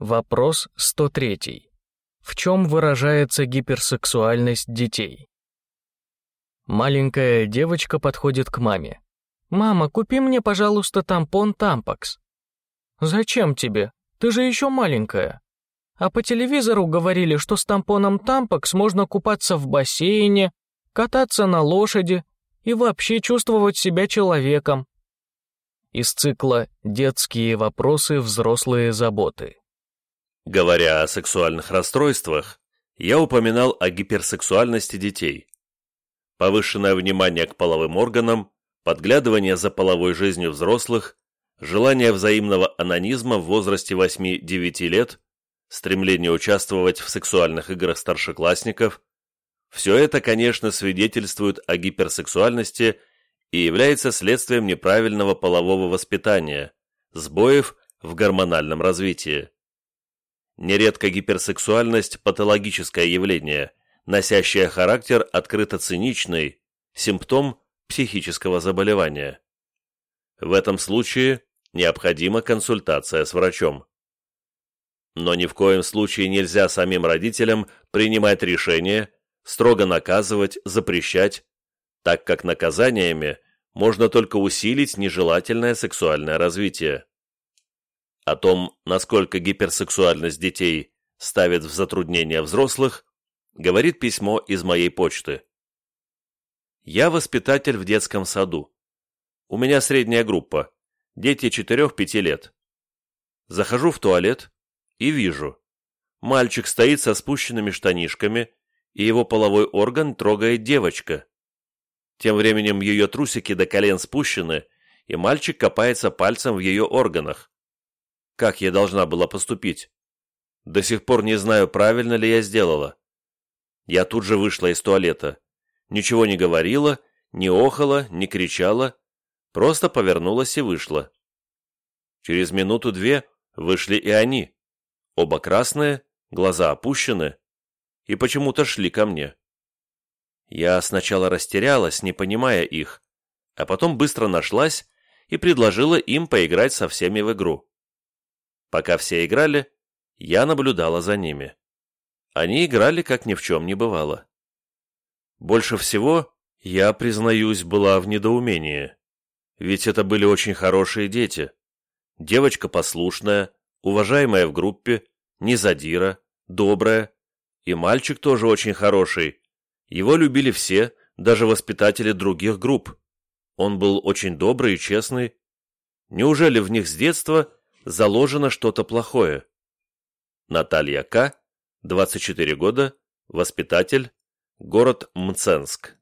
Вопрос 103. В чем выражается гиперсексуальность детей? Маленькая девочка подходит к маме. «Мама, купи мне, пожалуйста, тампон Тампакс». «Зачем тебе? Ты же еще маленькая». А по телевизору говорили, что с тампоном Тампакс можно купаться в бассейне, кататься на лошади и вообще чувствовать себя человеком. Из цикла «Детские вопросы, взрослые заботы». Говоря о сексуальных расстройствах, я упоминал о гиперсексуальности детей. Повышенное внимание к половым органам, подглядывание за половой жизнью взрослых, желание взаимного анонизма в возрасте 8-9 лет, стремление участвовать в сексуальных играх старшеклассников – все это, конечно, свидетельствует о гиперсексуальности и является следствием неправильного полового воспитания, сбоев в гормональном развитии. Нередко гиперсексуальность – патологическое явление, носящее характер открыто циничный, симптом психического заболевания. В этом случае необходима консультация с врачом. Но ни в коем случае нельзя самим родителям принимать решение, строго наказывать, запрещать, так как наказаниями можно только усилить нежелательное сексуальное развитие. О том, насколько гиперсексуальность детей ставит в затруднение взрослых, говорит письмо из моей почты. Я воспитатель в детском саду. У меня средняя группа, дети 4-5 лет. Захожу в туалет и вижу. Мальчик стоит со спущенными штанишками, и его половой орган трогает девочка. Тем временем ее трусики до колен спущены, и мальчик копается пальцем в ее органах. Как я должна была поступить? До сих пор не знаю, правильно ли я сделала. Я тут же вышла из туалета. Ничего не говорила, не охала, не кричала, просто повернулась и вышла. Через минуту-две вышли и они. Оба красные, глаза опущены, и почему-то шли ко мне. Я сначала растерялась, не понимая их, а потом быстро нашлась и предложила им поиграть со всеми в игру. Пока все играли, я наблюдала за ними. Они играли, как ни в чем не бывало. Больше всего, я, признаюсь, была в недоумении. Ведь это были очень хорошие дети. Девочка послушная, уважаемая в группе, не задира, добрая. И мальчик тоже очень хороший. Его любили все, даже воспитатели других групп. Он был очень добрый и честный. Неужели в них с детства заложено что-то плохое. Наталья К., 24 года, воспитатель, город Мценск.